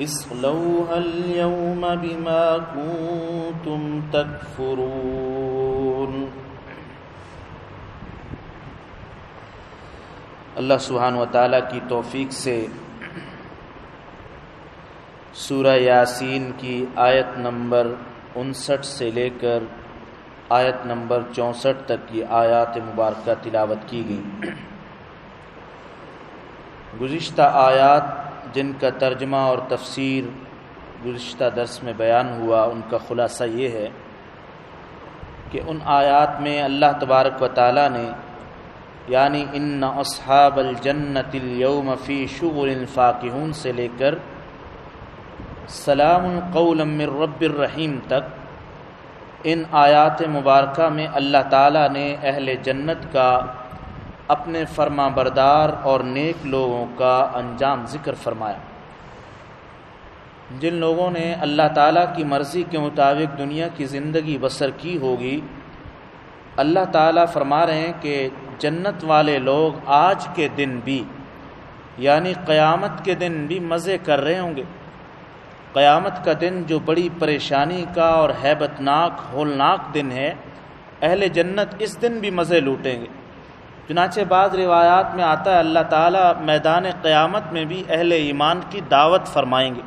اصلوها اليوم بما كنتم تكفرون. اللہ سبحانہ و تعالیٰ کی توفیق سے سورہ یاسین کی آیت نمبر انسٹھ سے لے کر آیت نمبر چونسٹھ تک کی آیات مبارکہ تلاوت کی گئی گزشتہ آیات جن کا ترجمہ اور تفسیر گزشتہ درس میں بیان ہوا، ان کا خلاصہ یہ ہے کہ ان آیات میں اللہ تبارک و تعالیٰ نے یعنی ان اصحاب الجنت اليوم فی شغل فاقہون سے لے کر سلام قول من رب الرحیم تک، ان آیات مبارکہ میں اللہ تعالیٰ نے اہل جنت کا اپنے فرما بردار اور نیک لوگوں کا انجام ذکر فرمایا۔ جن لوگوں نے اللہ تعالیٰ کی مرضی کے مطابق دنیا کی زندگی بسر کی ہوگی، اللہ تعالیٰ فرما رہے ہیں کہ جنت والے لوگ آج کے دن بھی یعنی قیامت کے دن بھی مزے کر رہے ہوں گے۔ قیامت کا دن جو بڑی پریشانی کا اور ہیبت ناک ہولناک دن ہے، اہل جنت اس دن بھی مزے لوٹیں گے۔ چنانچہ بعض روایات میں آتا ہے، اللہ تعالیٰ میدان قیامت میں بھی اہل ایمان کی دعوت فرمائیں گے۔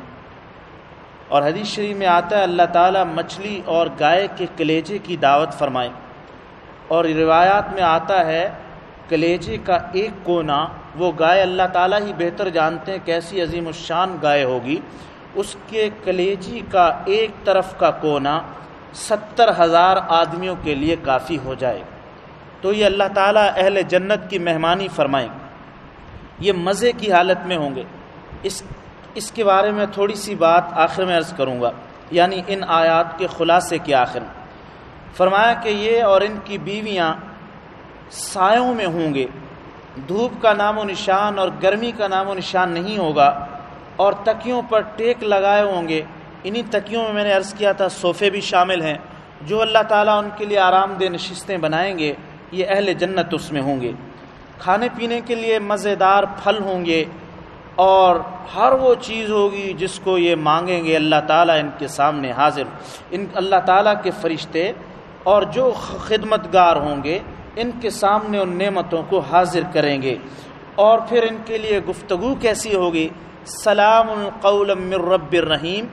اور حدیث شریف میں آتا ہے، اللہ تعالیٰ مچھلی اور گائے کے کلیجے کی دعوت فرمائیں۔ اور روایات میں آتا ہے، کلیجے کا ایک کونا، وہ گائے اللہ تعالیٰ ہی بہتر جانتے ہیں، کیسی عظیم الشان گائے ہوگی۔ اس کے کلیجی کا ایک طرف کا کونا ستر ہزار آدمیوں کے لیے کافی ہو جائے۔ گا تو یہ اللہ تعالیٰ اہل جنت کی مہمانی فرمائیں یہ مزے کی حالت میں ہوں گے۔ اس اس کے بارے میں تھوڑی سی بات آخر میں عرض کروں گا یعنی ان آیات کے خلاصے کے آخر میں۔ فرمایا کہ یہ اور ان کی بیویاں سایوں میں ہوں گے۔ دھوپ کا نام و نشان اور گرمی کا نام و نشان نہیں ہوگا اور تکیوں پر ٹیک لگائے ہوں گے۔ انہی تکیوں میں میں نے عرض کیا تھا، صوفے بھی شامل ہیں۔ جو اللہ تعالیٰ ان کے لیے آرام دہ نشستیں بنائیں گے یہ اہل جنت اس میں ہوں گے۔ کھانے پینے کے لیے مزیدار پھل ہوں گے اور ہر وہ چیز ہوگی جس کو یہ مانگیں گے اللہ تعالیٰ ان کے سامنے حاضر۔ ان اللہ تعالیٰ کے فرشتے اور جو خدمت گار ہوں گے ان کے سامنے ان نعمتوں کو حاضر کریں گے۔ اور پھر ان کے لیے گفتگو کیسی ہوگی؟ سلام القول من رب الرحیم۔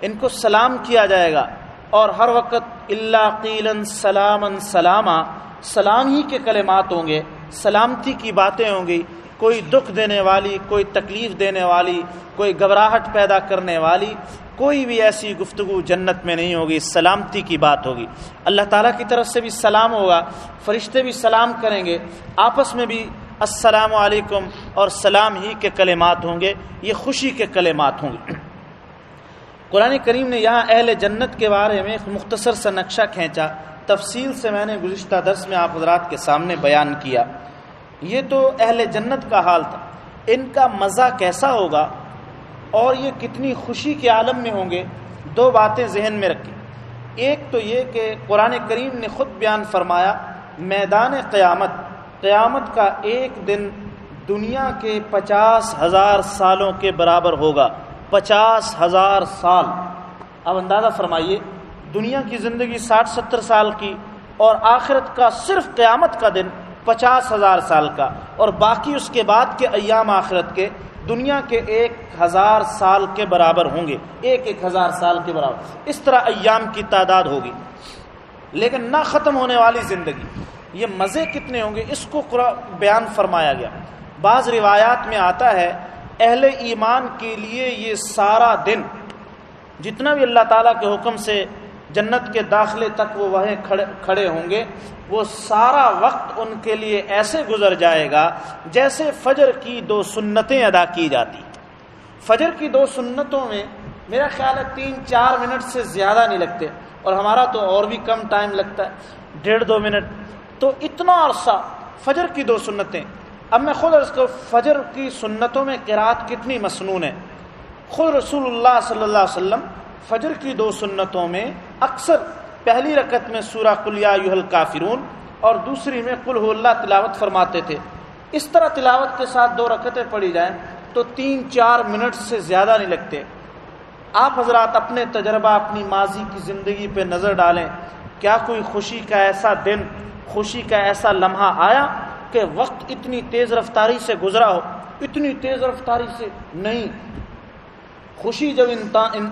ان کو سلام کیا جائے گا اور ہر وقت اللہ قیلن سلامن سلامہ سلام ہی کے کلمات ہوں گے، سلامتی کی باتیں ہوں گی، کوئی دکھ دینے والی، کوئی تکلیف دینے والی، کوئی گھبراہٹ پیدا کرنے والی، کوئی بھی ایسی گفتگو جنت میں نہیں ہوگی، سلامتی کی بات ہوگی۔ اللہ تعالیٰ کی طرف سے بھی سلام ہوگا، فرشتے بھی سلام کریں گے، آپس میں بھی السلام علیکم اور سلام ہی کے کلمات ہوں گے، یہ خوشی کے کلمات ہوں گے۔ قرآن کریم نے یہاں اہل جنت کے بارے میں ایک مختصر سا نقشہ کھینچا۔ تفصیل سے میں نے گزشتہ درس میں آپ حضرات کے سامنے بیان کیا۔ یہ تو اہل جنت کا حال تھا۔ ان کا مزہ کیسا ہوگا؟ اور یہ کتنی خوشی کے عالم میں ہوں گے؟ دو باتیں ذہن میں رکھیں۔ ایک تو یہ کہ قرآن کریم نے خود بیان فرمایا، میدان قیامت قیامت کا ایک دن دنیا کے پچاس ہزار سالوں کے برابر ہوگا۔ پچاس ہزار سال۔ اب اندازہ فرمائیے دنیا کی زندگی ساٹھ ستر سال کی اور آخرت کا صرف قیامت کا دن پچاس ہزار سال کا اور باقی اس کے بعد کے ایام آخرت کے دنیا کے ایک ہزار سال کے برابر ہوں گے۔ ایک ایک ہزار سال کے برابر۔ اس طرح ایام کی تعداد ہوگی۔ لیکن نہ ختم ہونے والی زندگی۔ یہ مزے کتنے ہوں گے؟ اس کو بیان فرمایا گیا۔ بعض روایات میں آتا ہے، اہل ایمان کے لیے یہ سارا دن، جتنا بھی اللہ تعالیٰ کے حکم سے جنت کے داخلے تک وہ وہیں کھڑے ہوں گے۔ وہ سارا وقت ان کے لیے ایسے گزر جائے گا جیسے فجر کی دو سنتیں ادا کی جاتی۔ فجر کی دو سنتوں میں میرا خیال ہے تین چار منٹ سے زیادہ نہیں لگتے اور ہمارا تو اور بھی کم ٹائم لگتا ہے۔ ڈیڑھ دو منٹ۔ تو اتنا عرصہ فجر کی دو سنتیں۔ اب میں خود اس کو فجر کی سنتوں میں قرات کتنی مصنون ہے۔ خود رسول اللہ صلی اللہ علیہ وسلم فجر کی دو سنتوں میں اکثر پہلی رکت میں سورہ کلیا یوہل کافرون اور دوسری میں کل اللہ تلاوت فرماتے تھے۔ اس طرح تلاوت کے ساتھ دو رکتیں پڑھی جائیں تو تین چار منٹ سے زیادہ نہیں لگتے۔ آپ حضرات اپنے تجربہ، اپنی ماضی کی زندگی پہ نظر ڈالیں۔ کیا کوئی خوشی کا ایسا دن، خوشی کا ایسا لمحہ آیا کہ وقت اتنی تیز رفتاری سے گزرا ہو؟ اتنی تیز رفتاری سے نہیں۔ خوشی جب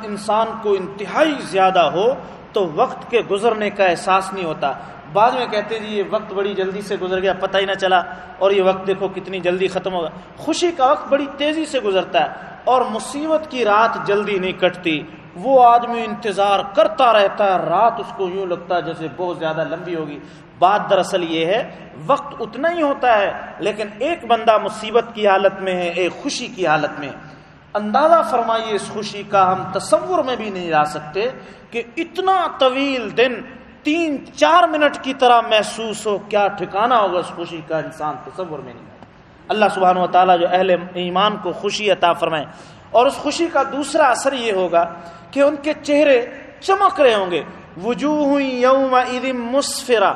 انسان کو انتہائی زیادہ ہو تو وقت کے گزرنے کا احساس نہیں ہوتا۔ بعد میں کہتے جی یہ وقت بڑی جلدی سے گزر گیا، پتہ ہی نہ چلا۔ اور یہ وقت دیکھو کتنی جلدی ختم ہوگا۔ خوشی کا وقت بڑی تیزی سے گزرتا ہے اور مصیبت کی رات جلدی نہیں کٹتی۔ وہ آدمی انتظار کرتا رہتا ہے، رات اس کو یوں لگتا ہے جیسے بہت زیادہ لمبی ہوگی۔ بات دراصل یہ ہے، وقت اتنا ہی ہوتا ہے، لیکن ایک بندہ مصیبت کی حالت میں ہے، ایک خوشی کی حالت میں ہے۔ اندازہ فرمائیے اس خوشی کا ہم تصور میں بھی نہیں جا سکتے کہ اتنا طویل دن تین چار منٹ کی طرح محسوس ہو، کیا ٹھکانہ ہوگا اس خوشی کا؟ انسان تصور میں نہیں اللہ سبحانہ و تعالیٰ جو اہل ایمان کو خوشی عطا فرمائے۔ اور اس خوشی کا دوسرا اثر یہ ہوگا کہ ان کے چہرے چمک رہے ہوں گے۔ وجوہ یوم مسفرا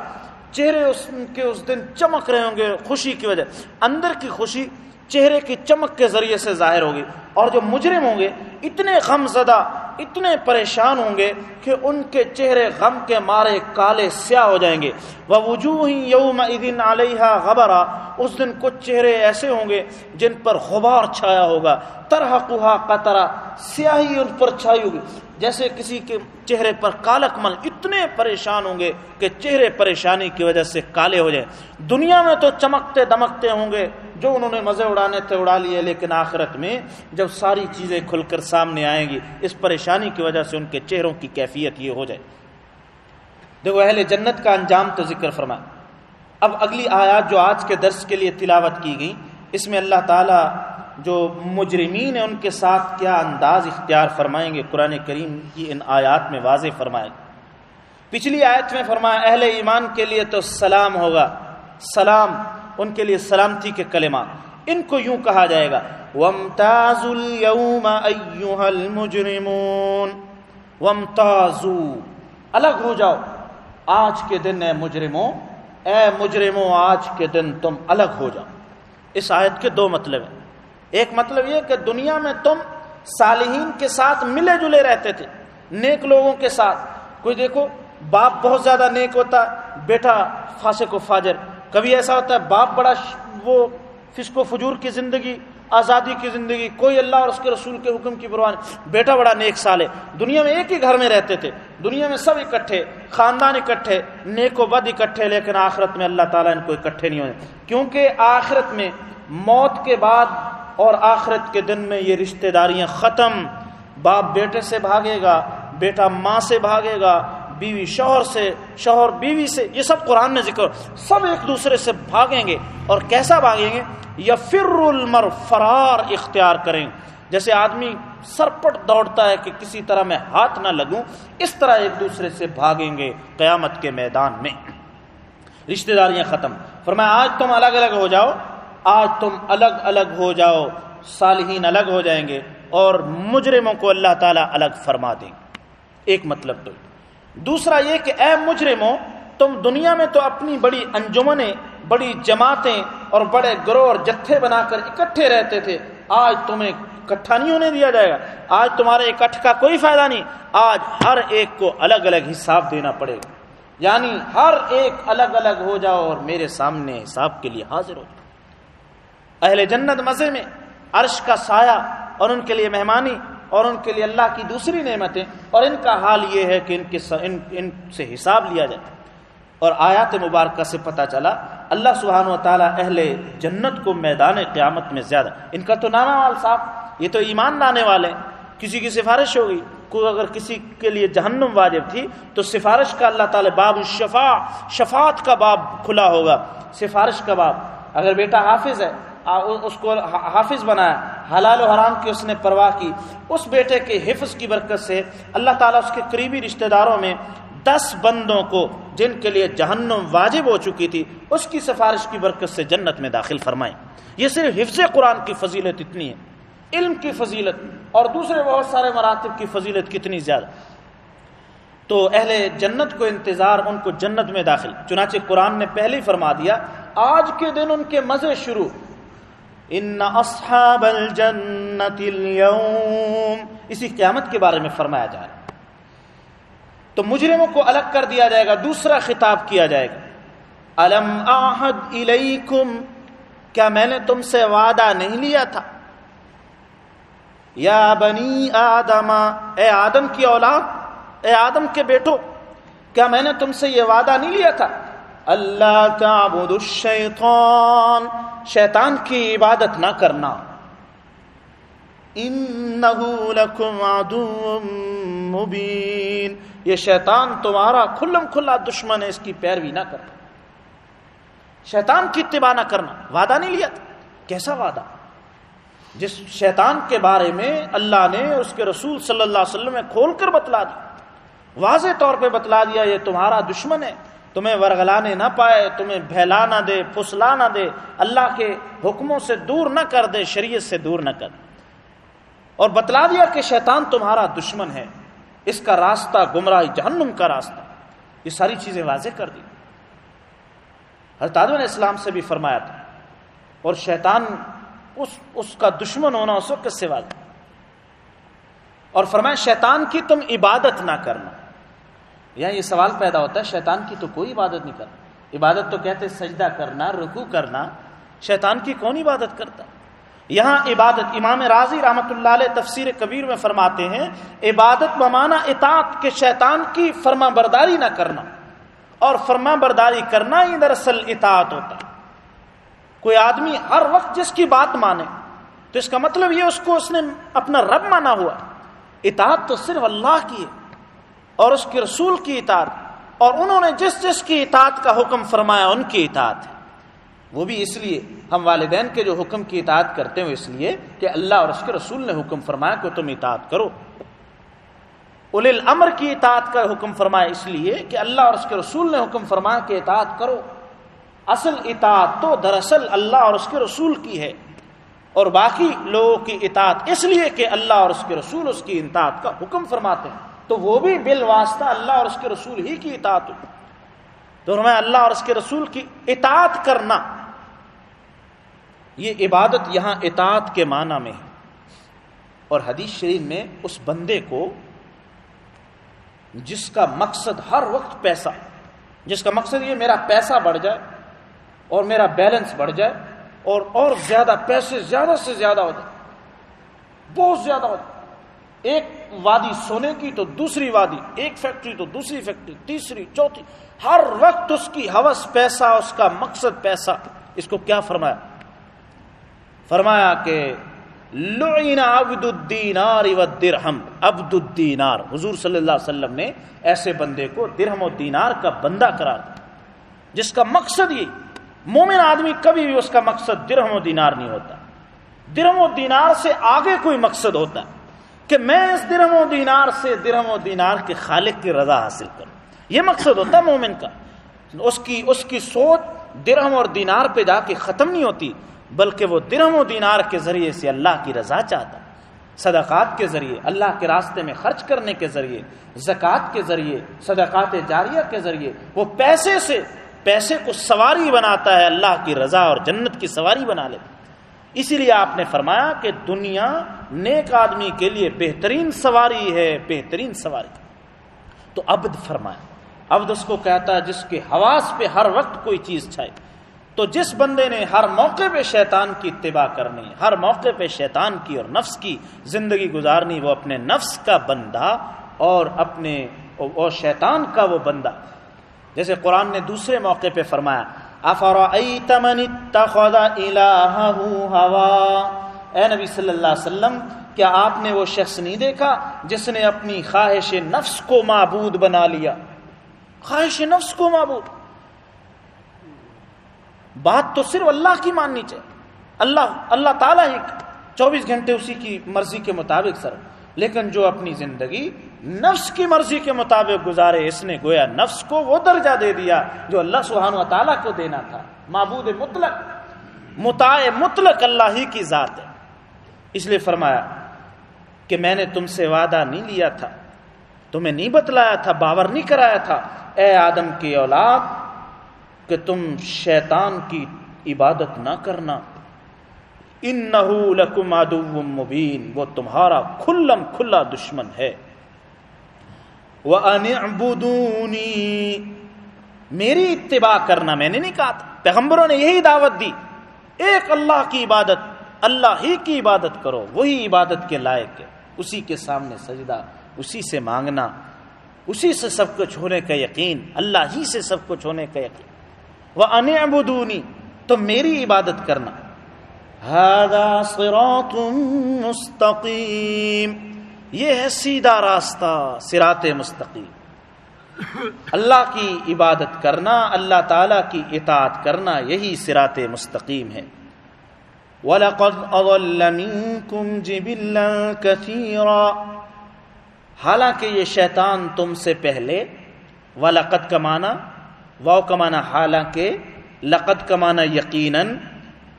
چہرے اس کے اس دن چمک رہے ہوں گے خوشی کی وجہ۔ اندر کی خوشی چہرے کی چمک کے ذریعے سے ظاہر ہوگی اور جو مجرم ہوں گے، اتنے غم زدہ اتنے پریشان ہوں گے کہ ان کے چہرے غم کے مارے کالے سیاہ ہو جائیں گے۔ وہ وجوہ یوم دن علیہ غبرا، اس دن کچھ چہرے ایسے ہوں گے جن پر غبار چھایا ہوگا۔ طرح کوہا قطرہ، سیاہی ان پر چھائی ہوگی۔ جیسے کسی کے چہرے پر کالک مل، اتنے پریشان ہوں گے کہ چہرے پریشانی کی وجہ سے کالے ہو جائیں۔ دنیا میں تو چمکتے دمکتے ہوں گے جو انہوں نے مزے اڑانے تھے اڑا لیے، لیکن آخرت میں جب ساری چیزیں کھل کر سامنے آئیں گی، اس پریشانی کی وجہ سے ان کے چہروں کی کیفیت یہ ہو جائے۔ دیکھو، اہل جنت کا انجام تو ذکر فرما اب اگلی آیات جو آج کے درس کے لیے تلاوت کی گئی اس میں اللہ تعالیٰ جو مجرمین ہیں، ان کے ساتھ کیا انداز اختیار فرمائیں گے؟ قرآن کریم کی ان آیات میں واضح فرمائے پچھلی آیت میں فرمایا، اہل ایمان کے لیے تو سلام ہوگا۔ سلام، ان کے لیے سلامتی کے کلمات ان کو یوں کہا جائے گا ومتاز اليوم ایوہ المجرمون۔ ومتازو الگ ہو جاؤ۔ آج کے دن اے مجرموں اے مجرموں آج کے دن تم الگ ہو جاؤ۔ اس آیت کے دو مطلب ہیں۔ ایک مطلب یہ کہ دنیا میں تم صالحین کے ساتھ ملے جلے رہتے تھے، نیک لوگوں کے ساتھ۔ کوئی دیکھو، باپ بہت زیادہ نیک ہوتا، بیٹا فاسق و فاجر۔ کبھی ایسا ہوتا ہے، باپ بڑا وہ فسق و فجور کی زندگی، آزادی کی زندگی، کوئی اللہ اور اس کے رسول کے حکم کی پرواہ بیٹا بڑا نیک سال ہے دنیا میں ایک ہی گھر میں رہتے تھے، دنیا میں سب اکٹھے، خاندان اکٹھے، نیک و بد اکٹھے، لیکن آخرت میں اللہ تعالیٰ ان کو اکٹھے نہیں ہوئے۔ کیونکہ آخرت میں موت کے بعد اور آخرت کے دن میں یہ رشتہ داریاں ختم۔ باپ بیٹے سے بھاگے گا، بیٹا ماں سے بھاگے گا، بیوی شوہر سے، شوہر بیوی سے، یہ سب قرآن نے ذکر۔ سب ایک دوسرے سے بھاگیں گے۔ اور کیسا بھاگیں گے؟ یا فر المر فرار اختیار کریں۔ جیسے آدمی سرپٹ دوڑتا ہے کہ کسی طرح میں ہاتھ نہ لگوں، اس طرح ایک دوسرے سے بھاگیں گے قیامت کے میدان میں۔ رشتہ داریاں ختم۔ فرمایا، آج تم الگ الگ ہو جاؤ۔ آج تم الگ الگ ہو جاؤ، صالحین الگ ہو جائیں گے اور مجرموں کو اللہ تعالیٰ الگ فرما دیں ایک مطلب تو۔ دوسرا یہ کہ اے مجرموں، تم دنیا میں تو اپنی بڑی انجمنیں، بڑی جماعتیں اور بڑے گروہ اور جتھے بنا کر اکٹھے رہتے تھے، آج تمہیں اکٹھا نہیں ہونے دیا جائے گا۔ آج تمہارے اکٹھ کا کوئی فائدہ نہیں، آج ہر ایک کو الگ الگ حساب دینا پڑے گا۔ یعنی ہر ایک الگ الگ ہو جاؤ اور میرے سامنے حساب کے لیے حاضر ہو۔ جاؤ اہل جنت مزے میں عرش کا سایہ اور ان کے لیے مہمانی اور ان کے لیے اللہ کی دوسری نعمتیں اور ان کا حال یہ ہے کہ ان کے ان ان سے حساب لیا جائے۔ اور آیات مبارکہ سے پتہ چلا، اللہ سبحانہ و تعالیٰ اہل جنت کو میدان قیامت میں زیادہ ان کا تو نانا وال صاحب یہ تو ایمان لانے والے کسی کی سفارش ہوگی کوئی اگر کسی کے لیے جہنم واجب تھی، تو سفارش کا اللہ تعالی باب الشفا شفاعت کا باب کھلا ہوگا۔ سفارش کا باب۔ اگر بیٹا حافظ ہے اس کو حافظ بنایا، حلال و حرام کی اس نے پرواہ کی۔ اس بیٹے کے حفظ کی برکت سے اللہ تعالیٰ اس کے قریبی رشتہ داروں میں دس بندوں کو جن کے لیے جہنم واجب ہو چکی تھی، اس کی سفارش کی برکت سے جنت میں داخل فرمائیں۔ یہ صرف حفظ قرآن کی فضیلت اتنی ہے۔ علم کی فضیلت اور دوسرے بہت سارے مراتب کی فضیلت کتنی زیادہ۔ تو اہل جنت کو انتظار ان کو جنت میں داخل۔ چنانچہ قرآن نے پہلے ہی فرما دیا، آج کے دن ان کے مزے شروع۔ ان اصحاب الجنت اليوم، اسی قیامت کے بارے میں فرمایا جا رہا تو مجرموں کو الگ کر دیا جائے گا، دوسرا خطاب کیا جائے گا۔ الم آحد الیکم، کیا میں نے تم سے وعدہ نہیں لیا تھا؟ یا بنی آدم، اے آدم کی اولاد، اے آدم کے بیٹو، کیا میں نے تم سے یہ وعدہ نہیں لیا تھا؟ اللہ تعبد الشیطان، شیطان کی عبادت نہ کرنا۔ انہو لکم عدو مبین۔ یہ شیطان تمہارا کھلم کھلا دشمن ہے، اس کی پیروی نہ کرنا۔ شیطان کی اتباع نہ کرنا۔ وعدہ نہیں لیا۔ تھا کیسا وعدہ؟ جس شیطان کے بارے میں اللہ نے اس کے رسول صلی اللہ علیہ وسلم میں کھول کر بتلا دیا واضح طور پہ بتلا دیا، یہ تمہارا دشمن ہے۔ تمہیں ورگلانے نہ پائے، تمہیں بہلا نہ دے، پھسلا نہ دے، اللہ کے حکموں سے دور نہ کر دے، شریعت سے دور نہ کر۔ اور بتلا دیا کہ شیطان تمہارا دشمن ہے۔ اس کا راستہ، گمراہی جہنم کا راستہ۔ یہ ساری چیزیں واضح کر دی۔ حضرت علیہ اسلام سے بھی فرمایا تھا۔ اور شیطان اس اس کا دشمن ہونا اس وقت سے واضح۔ اور فرمایا، شیطان کی تم عبادت نہ کرنا۔ یہاں یہ سوال پیدا ہوتا ہے، شیطان کی تو کوئی عبادت نہیں کرنا عبادت تو کہتے سجدہ کرنا رکو کرنا۔ شیطان کی کون عبادت کرتا؟ یہاں عبادت امام راضی رحمت اللہ علیہ تفسیر کبیر میں فرماتے ہیں، عبادت بمانا اطاعت کے شیطان کی فرما برداری نہ کرنا۔ اور فرما برداری کرنا ہی دراصل اطاعت ہوتا ہے۔ کوئی آدمی ہر وقت جس کی بات مانے، تو اس کا مطلب یہ اس کو اس نے اپنا رب مانا ہوا اطاعت تو صرف اللہ کی ہے۔ اور اس کے رسول کی اطاعت اور انہوں نے جس جس کی اطاعت کا حکم فرمایا ان کی اطاعت ہے۔ وہ بھی اس لیے ہم والدین کے جو حکم کی اطاعت کرتے ہیں اس لیے کہ اللہ اور اس کے رسول نے حکم فرمایا کہ تم اطاعت کرو۔ اول الامر کی اطاعت کا حکم فرمایا اس لیے کہ اللہ اور اس کے رسول نے حکم فرمایا کہ اطاعت کرو۔ اصل اطاعت تو دراصل اللہ اور اس کے رسول کی ہے اور باقی لوگوں کی اطاعت اس لیے کہ اللہ اور اس کے رسول اس کی اطاعت کا حکم فرماتے ہیں۔ تو وہ بھی بال واسطہ اللہ اور اس کے رسول ہی کی اطاعت تو ہمیں اللہ اور اس کے رسول کی اطاعت کرنا، یہ عبادت یہاں اطاعت کے معنی میں ہے۔ اور حدیث شریف میں اس بندے کو جس کا مقصد ہر وقت پیسہ، جس کا مقصد یہ میرا پیسہ بڑھ جائے اور میرا بیلنس بڑھ جائے اور اور زیادہ پیسے زیادہ سے زیادہ ہو جائے، بہت زیادہ ہو جائے۔ ایک وادی سونے کی تو دوسری وادی، ایک فیکٹری تو دوسری فیکٹری، تیسری، چوتھی، ہر وقت اس کی حوث پیسہ، اس کا مقصد پیسہ۔ اس کو کیا فرمایا؟ فرمایا کہ لعین عبد الدینار و درہم، عبد الدینار۔ حضور صلی اللہ علیہ وسلم نے ایسے بندے کو درہم و دینار کا بندہ قرار دیا۔ جس کا مقصد یہ، مومن آدمی کبھی بھی اس کا مقصد درہم و دینار نہیں ہوتا۔ درہم و دینار سے آگے کوئی مقصد ہوتا۔ ہے کہ میں اس درہم و دینار سے درہم و دینار کے خالق کی رضا حاصل کروں۔ یہ مقصد ہوتا ہے مومن کا۔ اس کی اس کی سوچ درہم اور دینار پہ جا کے ختم نہیں ہوتی، بلکہ وہ درہم و دینار کے ذریعے سے اللہ کی رضا چاہتا صدقات کے ذریعے، اللہ کے راستے میں خرچ کرنے کے ذریعے زکوٰۃ کے ذریعے، صدقات جاریہ کے ذریعے، وہ پیسے سے، پیسے کو سواری بناتا ہے، اللہ کی رضا اور جنت کی سواری بنا لیتا اسی لیے آپ نے فرمایا کہ دنیا نیک آدمی کے لیے بہترین سواری ہے، بہترین سواری۔ تو عبد فرمایا، عبد اس کو کہتا ہے جس کے حواس پہ ہر وقت کوئی چیز چھائے۔ تو جس بندے نے ہر موقع پہ شیطان کی اتباع کرنی، ہر موقع پہ شیطان کی اور نفس کی زندگی گزارنی، وہ اپنے نفس کا بندہ اور اپنے اور شیطان کا وہ بندہ۔ جیسے قرآن نے دوسرے موقع پہ فرمایا افرأیت من اتخذ الہہو ہوا اے نبی صلی اللہ علیہ وسلم، کیا آپ نے وہ شخص نہیں دیکھا جس نے اپنی خواہش نفس کو معبود بنا لیا؟ خواہش نفس کو معبود۔ بات تو صرف اللہ کی ماننی چاہیے۔ اللہ اللہ تعالیٰ ہی چوبیس گھنٹے اسی کی مرضی کے مطابق سر، لیکن جو اپنی زندگی نفس کی مرضی کے مطابق گزارے، اس نے گویا نفس کو وہ درجہ دے دیا جو اللہ سبحانہ و تعالیٰ کو دینا تھا۔ معبود مطلق، متاع مطلق اللہ ہی کی ذات ہے۔ اس لیے فرمایا کہ میں نے تم سے وعدہ نہیں لیا تھا، تمہیں نہیں بتلایا تھا، باور نہیں کرایا تھا۔ اے آدم کی اولاد، کہ تم شیطان کی عبادت نہ کرنا۔ ان لکم عدو مبین، وہ تمہارا کھلم کھلا دشمن ہے۔ وَأَنِعْبُدُونِي میری اتباع کرنا میں نے نہیں کہا تھا۔ پیغمبروں نے یہی دعوت دی۔ ایک اللہ کی عبادت، اللہ ہی کی عبادت کرو، وہی عبادت کے لائق ہے۔ اسی کے سامنے سجدہ، اسی سے مانگنا، اسی سے سب کچھ ہونے کا یقین، اللہ ہی سے سب کچھ ہونے کا یقین۔ وہ ان تو میری عبادت کرنا۔ صراط مستقیم یہ ہے سیدھا راستہ سرات مستقیم۔ اللہ کی عبادت کرنا، اللہ تعالی کی اطاعت کرنا، یہی سرات مستقیم ہے۔ وَلَقَدْ أَضَلَّ مِنْكُمْ جِبِلًّا كَثِيرًا۔ حالانکہ یہ شیطان تم سے پہلے، وَلَقَدْ کمانا۔ واو کمانا حالانکہ، لقد کمانا یقیناً۔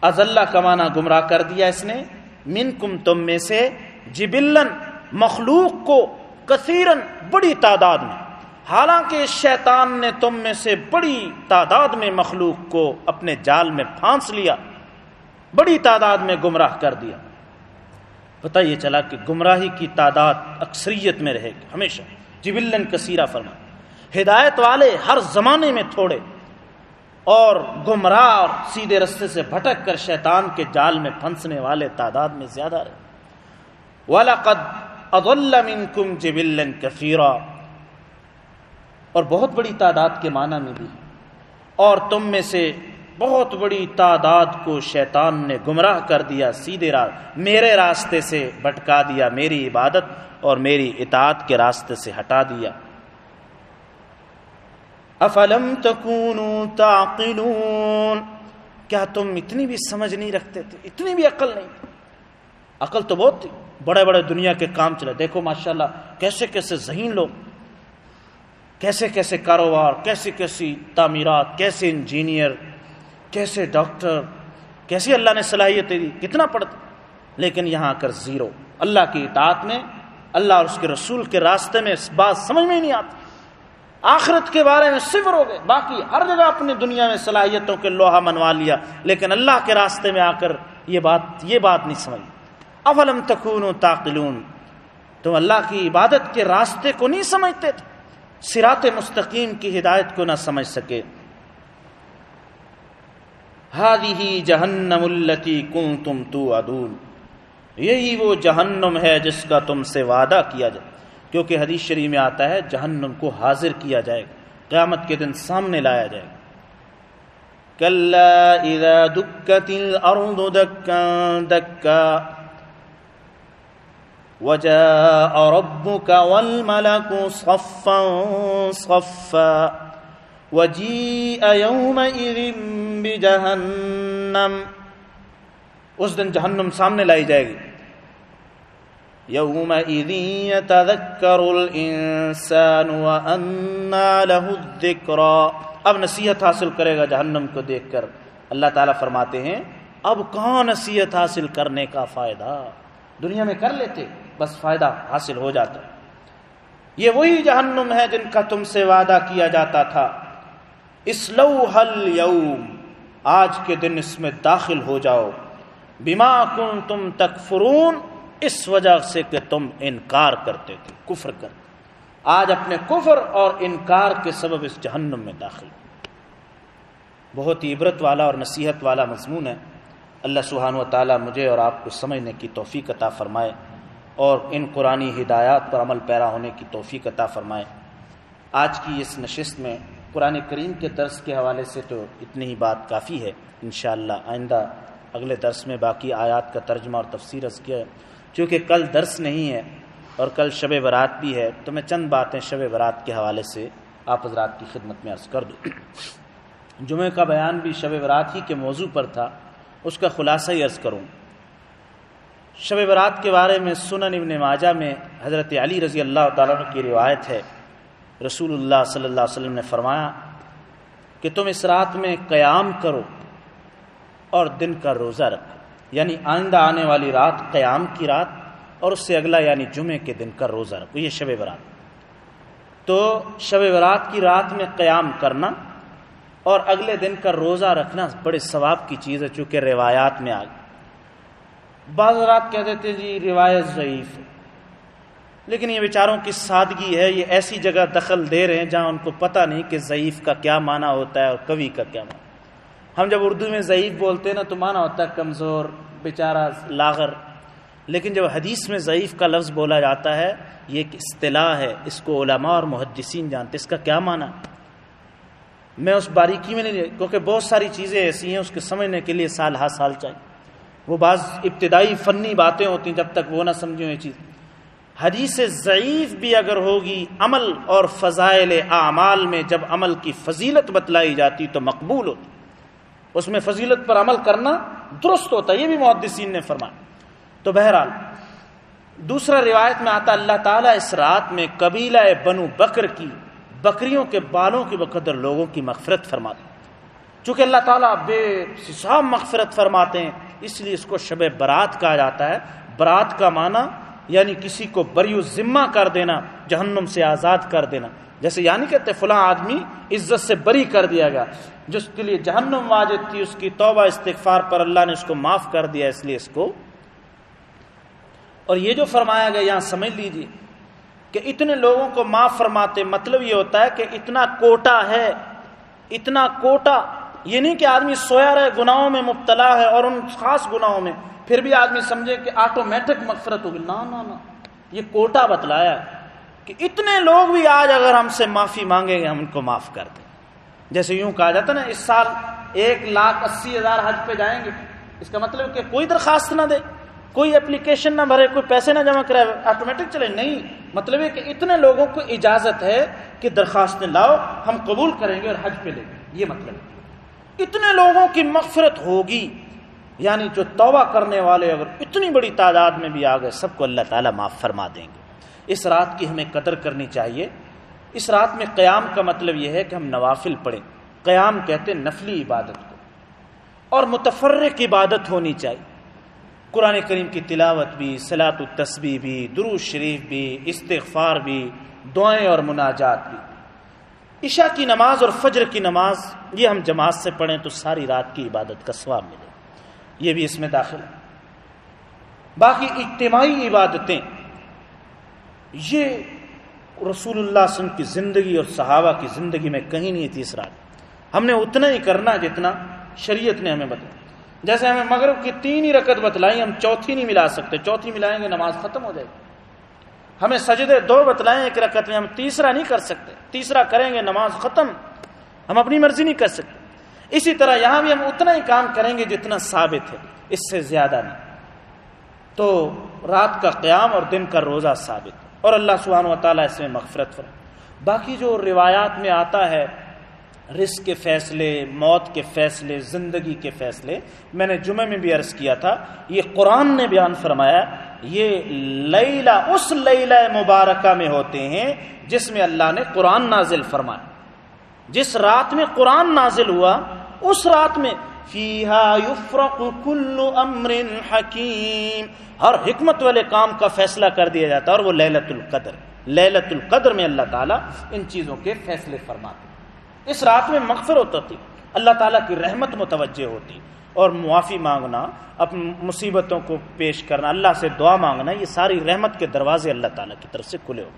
ازلہ کمانا گمراہ کر دیا اس نے۔ من کم تم میں سے جبلن مخلوق کو کثیرن بڑی تعداد میں۔ حالانکہ شیطان نے تم میں سے بڑی تعداد میں مخلوق کو اپنے جال میں پھانس لیا، بڑی تعداد میں گمراہ کر دیا۔ پتہ یہ چلا کہ گمراہی کی تعداد اکثریت میں رہے گی، ہمیشہ۔ جی جبلن کثیرہ فرما۔ ہدایت والے ہر زمانے میں تھوڑے، اور گمراہ اور سیدھے رستے سے بھٹک کر شیطان کے جال میں پھنسنے والے تعداد میں زیادہ رہے۔ وَلَقَدْ أَضَلَّ مِنْكُمْ جِبِلًّا كَثِيرًا اور بہت بڑی تعداد کے معنی میں بھی۔ اور تم میں سے بہت بڑی تعداد کو شیطان نے گمراہ کر دیا، سیدھے راہ میرے راستے سے بھٹکا دیا، میری عبادت اور میری اطاعت کے راستے سے ہٹا دیا۔ افلم تکونوا تعقلون۔ کیا تم اتنی بھی سمجھ نہیں رکھتے تھے؟ اتنی بھی عقل نہیں۔ عقل تو بہت تھی۔ بڑے بڑے دنیا کے کام چلے۔ دیکھو ماشاءاللہ، کیسے کیسے ذہین لوگ، کیسے کیسے کاروبار، کیسی کیسی تعمیرات، کیسے انجینئر، کیسے ڈاکٹر، کیسی اللہ نے صلاحیتیں دی، کتنا پڑھتے لیکن یہاں آ کر زیرو۔ اللہ کی اطاعت میں، اللہ اور اس کے رسول کے راستے میں اس بات سمجھ میں ہی نہیں آتی۔ آخرت کے بارے میں صفر ہو گئے۔ باقی ہر جگہ اپنی دنیا میں صلاحیتوں کے لوہا منوا لیا۔ لیکن اللہ کے راستے میں آ کر یہ بات یہ بات نہیں سمجھ۔ اولم تکون و تاقلون؟ تم اللہ کی عبادت کے راستے کو نہیں سمجھتے تھے۔ سرات مستقیم کی ہدایت کو نہ سمجھ سکے۔ ہادی جہنم التی کن تم تو ادون یہی وہ جہنم ہے جس کا تم سے وعدہ کیا جائے۔ کیونکہ حدیث شریف میں آتا ہے، جہنم کو حاضر کیا جائے۔ گا قیامت کے دن سامنے لایا جائے۔ گا اذا دکت الارض دکا دکا۔ وجاء ربك والملك صفا صفا وجيء يومئذ بجهنم. اس دن جہنم سامنے لائی جائے گی. يومئذ يتذكر الانسان وانى له الذكرى. اب نصیحت حاصل کرے گا جہنم کو دیکھ کر. اللہ تعالیٰ فرماتے ہیں، اب کہاں نصیحت حاصل کرنے کا فائدہ؟ دنیا میں کر لیتے بس فائدہ حاصل ہو جاتا یہ وہی جہنم ہے جن کا تم سے وعدہ کیا جاتا تھا۔ اسلو حل یوم آج کے دن اس میں داخل ہو جاؤ۔ بما کن تم تک فرون اس وجہ سے کہ تم انکار کرتے تھے، کفر کرتے آج اپنے کفر اور انکار کے سبب اس جہنم میں داخل بہت ہی عبرت والا اور نصیحت والا مضمون ہے۔ اللہ سبحان و تعالیٰ مجھے اور آپ کو سمجھنے کی توفیق عطا فرمائے۔ اور ان قرآن ہدایات پر عمل پیرا ہونے کی توفیق عطا فرمائے۔ آج کی اس نشست میں قرآن کریم کے درس کے حوالے سے تو اتنی ہی بات کافی ہے۔ انشاءاللہ آئندہ اگلے درس میں باقی آیات کا ترجمہ اور تفسیر از کیا ہے۔ چونکہ کل درس نہیں ہے اور کل شب برات بھی ہے، تو میں چند باتیں شب برات کے حوالے سے آپ حضرات کی خدمت میں عرض کر دوں۔ جمعہ کا بیان بھی شب برات ہی کے موضوع پر تھا، اس کا خلاصہ ہی عرض کروں۔ شب برات کے بارے میں سنن ابن ماجہ میں حضرت علی رضی اللہ تعالیٰ کی روایت ہے۔ رسول اللہ صلی اللہ علیہ وسلم نے فرمایا کہ تم اس رات میں قیام کرو اور دن کا روزہ رکھو۔ یعنی آئندہ آنے والی رات قیام کی رات اور اس سے اگلا یعنی جمعے کے دن کا روزہ رکھو۔ یہ شب برات۔ تو شب برات کی رات میں قیام کرنا اور اگلے دن کا روزہ رکھنا بڑے ثواب کی چیز ہے، چونکہ روایات میں آ بعض رات کہہ دیتے جی روایت ضعیف ہے۔ لیکن یہ بیچاروں کی سادگی ہے، یہ ایسی جگہ دخل دے رہے ہیں جہاں ان کو پتہ نہیں کہ ضعیف کا کیا معنی ہوتا ہے اور کوی کا کیا معنی۔ ہم جب اردو میں ضعیف بولتے ہیں نا، تو معنی ہوتا ہے کمزور، بیچارہ، لاغر۔ لیکن جب حدیث میں ضعیف کا لفظ بولا جاتا ہے، یہ ایک اصطلاح ہے۔ اس کو علماء اور محدثین جانتے اس کا کیا معنی؟ میں اس باریکی میں نہیں، کیونکہ بہت ساری چیزیں ایسی ہیں، اس کے سمجھنے کے لیے سال ہر سال چاہیے۔ وہ بعض ابتدائی فنی باتیں ہوتی ہیں جب تک وہ نہ سمجھیں یہ چیز۔ حدیث ضعیف بھی اگر ہوگی عمل اور فضائل اعمال میں جب عمل کی فضیلت بتلائی جاتی تو مقبول ہوتی۔ اس میں فضیلت پر عمل کرنا درست ہوتا، یہ بھی محدثین نے فرمایا۔ تو بہرحال، دوسرا روایت میں آتا، اللہ تعالیٰ اس رات میں قبیلہ بنو بکر کی بکریوں کے بالوں کی بقدر لوگوں کی مغفرت فرماتے چونکہ اللہ تعالیٰ بے حساب مغفرت فرماتے ہیں، اس لیے اس کو شب برات کہا جاتا ہے۔ برات کا معنی یعنی کسی کو بری ذمہ کر دینا، جہنم سے آزاد کر دینا۔ جیسے یعنی کہتے فلاں آدمی عزت سے بری کر دیا گیا۔ جس کے لیے جہنم واجد تھی، اس کی توبہ استغفار پر اللہ نے اس کو معاف کر دیا، اس لیے اس کو۔ اور یہ جو فرمایا گیا، یہاں سمجھ لیجیے کہ اتنے لوگوں کو معاف فرماتے مطلب یہ ہوتا ہے کہ اتنا کوٹا ہے، اتنا کوٹا یہ نہیں کہ آدمی سویا رہے، گناہوں میں مبتلا ہے اور ان خاص گناہوں میں، پھر بھی آدمی سمجھے کہ آٹومیٹک مغفرت ہوگی۔ نہ نہ نہ۔ یہ کوٹا بتلایا کہ اتنے لوگ بھی آج اگر ہم سے معافی مانگیں گے، ہم ان کو معاف کر دیں۔ جیسے یوں کہا جاتا نا، اس سال ایک لاکھ اسی ہزار حج پہ جائیں گے۔ اس کا مطلب کہ کوئی درخواست نہ دے، کوئی اپلیکیشن نہ بھرے، کوئی پیسے نہ جمع کرے آٹومیٹک چلے۔ نہیں مطلب ہے کہ اتنے لوگوں کو اجازت ہے کہ درخواستیں لاؤ، ہم قبول کریں گے اور حج پہ لیں گے۔ یہ مطلب ہے۔ اتنے لوگوں کی مغفرت ہوگی یعنی جو توبہ کرنے والے اگر اتنی بڑی تعداد میں بھی آ گئے، سب کو اللہ تعالیٰ معاف فرما دیں گے۔ اس رات کی ہمیں قدر کرنی چاہیے۔ اس رات میں قیام کا مطلب یہ ہے کہ ہم نوافل پڑھیں۔ قیام کہتے نفلی عبادت کو۔ اور متفرق عبادت ہونی چاہیے۔ قرآن کریم کی تلاوت بھی سلاۃ التسبی بھی درو شریف بھی، استغفار بھی، دعائیں اور مناجات بھی۔ عشاء کی نماز اور فجر کی نماز، یہ ہم جماعت سے پڑھیں تو ساری رات کی عبادت کا ثواب ملے۔ یہ بھی اس میں داخل ہے۔ باقی اجتماعی عبادتیں، یہ رسول اللہ علیہ وسلم کی زندگی اور صحابہ کی زندگی میں کہیں نہیں تھی اس رات۔ ہم نے اتنا ہی کرنا جتنا شریعت نے ہمیں بتایا۔ جیسے ہمیں مغرب کی تین ہی رکت بتلائی، ہم چوتھی نہیں ملا سکتے، چوتھی ملائیں گے، نماز ختم ہو جائے گی۔ ہمیں سجدے دو بتلائیں، ایک رکعت میں ہم تیسرا نہیں کر سکتے۔ تیسرا کریں گے، نماز ختم۔ ہم اپنی مرضی نہیں کر سکتے۔ اسی طرح یہاں بھی ہم اتنا ہی کام کریں گے جتنا ثابت ہے، اس سے زیادہ نہیں۔ تو رات کا قیام اور دن کا روزہ ثابت۔ اور اللہ سبحانہ و تعالیٰ اس میں مغفرت فرم باقی جو روایات میں آتا ہے رزق کے فیصلے، موت کے فیصلے، زندگی کے فیصلے، میں نے جمعہ میں بھی عرض کیا تھا، یہ قرآن نے بیان فرمایا، یہ لیلہ، اس لیلہ مبارکہ میں ہوتے ہیں جس میں اللہ نے قرآن نازل فرمایا۔ جس رات میں قرآن نازل ہوا، اس رات میں فیہا یفرق کل امر حکیم۔ ہر حکمت والے کام کا فیصلہ کر دیا جاتا ہے اور وہ للت القدر للت القدر میں اللہ تعالیٰ ان چیزوں کے فیصلے فرماتے اس رات میں مغفرت ہوتی اللہ تعالیٰ کی رحمت متوجہ ہوتی۔ اور معافی مانگنا اپنی مصیبتوں کو پیش کرنا، اللہ سے دعا مانگنا، یہ ساری رحمت کے دروازے اللہ تعالیٰ کی طرف سے کھلے ہو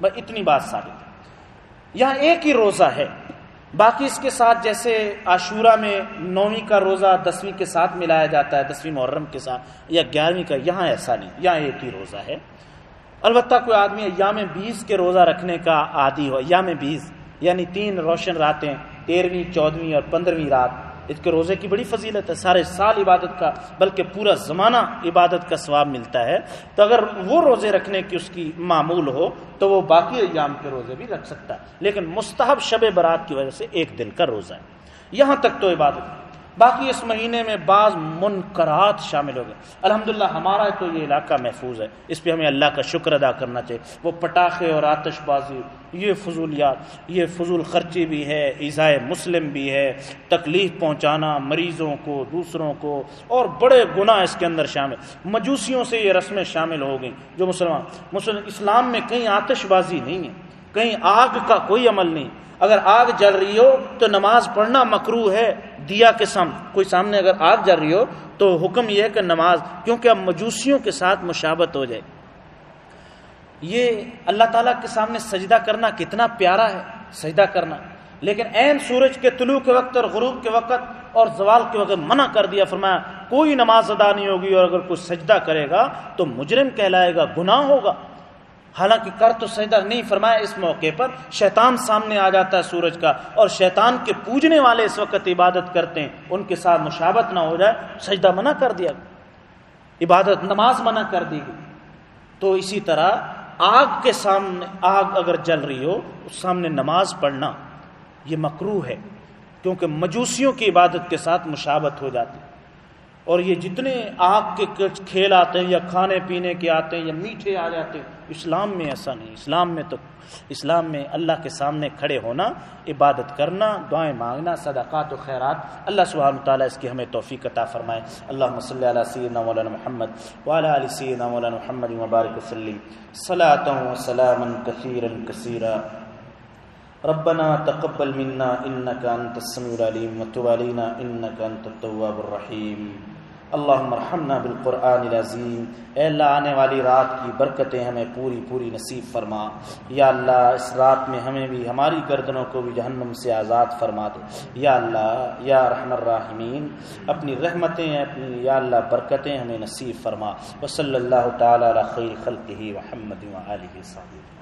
بس اتنی بات ثابت ہے۔ یہاں ایک ہی روزہ ہے۔ باقی اس کے ساتھ جیسے عاشورہ میں نویں کا روزہ دسویں کے ساتھ ملایا جاتا ہے، دسویں محرم کے ساتھ، یا گیارہویں کا، یہاں ایسا نہیں۔ یہاں ایک ہی روزہ ہے۔ البتہ کوئی آدمی ایام بیس کے روزہ رکھنے کا عادی ہو، ایام بیس یعنی تین روشن راتیں، تیرہویں چودھویں اور پندرہویں رات۔ اس کے روزے کی بڑی فضیلت ہے، سارے سال عبادت کا، بلکہ پورا زمانہ عبادت کا ثواب ملتا ہے۔ تو اگر وہ روزے رکھنے کی اس کی معمول ہو، تو وہ باقی ایام کے روزے بھی رکھ سکتا ہے۔ لیکن مستحب شب برات کی وجہ سے ایک دن کا روزہ ہے۔ یہاں تک تو عبادت باقی اس مہینے میں بعض منکرات شامل ہو گئے۔ الحمدللہ، ہمارا تو یہ علاقہ محفوظ ہے۔ اس پہ ہمیں اللہ کا شکر ادا کرنا چاہیے۔ وہ پٹاخے اور آتش بازی، یہ فضولیات، یہ فضول خرچی بھی ہے، ایزائے مسلم بھی ہے۔ تکلیف پہنچانا مریضوں کو، دوسروں کو، اور بڑے گناہ اس کے اندر شامل۔ مجوسیوں سے یہ رسمیں شامل ہو گئیں۔ جو مسلمان مسلم اسلام میں کہیں آتش بازی نہیں ہے۔ کہیں آگ کا کوئی عمل نہیں۔ اگر آگ جل رہی ہو تو نماز پڑھنا مکرو ہے۔ دیا کے سامنے کوئی سامنے اگر آگ جل رہی ہو تو حکم یہ ہے کہ نماز، کیونکہ اب مجوسیوں کے ساتھ مشابت ہو جائے۔ یہ اللہ تعالیٰ کے سامنے سجدہ کرنا کتنا پیارا ہے، سجدہ کرنا۔ لیکن عین سورج کے طلوع کے وقت اور غروب کے وقت اور زوال کے وقت منع کر دیا، فرمایا کوئی نماز ادا نہیں ہوگی اور اگر کوئی سجدہ کرے گا تو مجرم کہلائے گا، گناہ ہوگا۔ حالانکہ کر تو سجدہ نہیں فرمایا، اس موقع پر شیطان سامنے آ جاتا ہے سورج کا اور شیطان کے پوجنے والے اس وقت عبادت کرتے ہیں۔ ان کے ساتھ مشابت نہ ہو جائے، سجدہ منع کر دیا عبادت، نماز منع کر دی گئی۔ تو اسی طرح آگ کے سامنے، آگ اگر جل رہی ہو، اس سامنے نماز پڑھنا یہ مکرو ہے، کیونکہ مجوسیوں کی عبادت کے ساتھ مشابت ہو جاتی۔ اور یہ جتنے آگ کے کھیل آتے ہیں یا کھانے پینے کے آتے ہیں یا میٹھے آ جاتے ہیں، اسلام میں ایسا نہیں۔ اسلام میں تو، اسلام میں اللہ کے سامنے کھڑے ہونا، عبادت کرنا، دعائیں مانگنا، صدقات و خیرات۔ اللہ سبحانہ تعالیٰ اس کی ہمیں توفیق عطا فرمائے۔ اللہ صلی علیہ سیدنا مولانا محمد وعلى علی سیدنا مولانا محمد مبارک وسلم۔ صلاة و سلاما کثیرا کثیرا۔ ربنا تقبل منا انك انت السميع العليم وتب علينا انك انت التواب الرحيم اللہ مرحمنا بالقرآن العظیم۔ اے اللہ، آنے والی رات کی برکتیں ہمیں پوری پوری نصیب فرما۔ یا اللہ، اس رات میں ہمیں بھی، ہماری گردنوں کو بھی جہنم سے آزاد فرما دے۔ یا اللہ، یا رحم الرحمین اپنی رحمتیں، اپنی یا اللہ برکتیں ہمیں نصیب فرما۔ وصلی اللہ تعالیٰ خیر خلق ہی محمد علیہ صاحب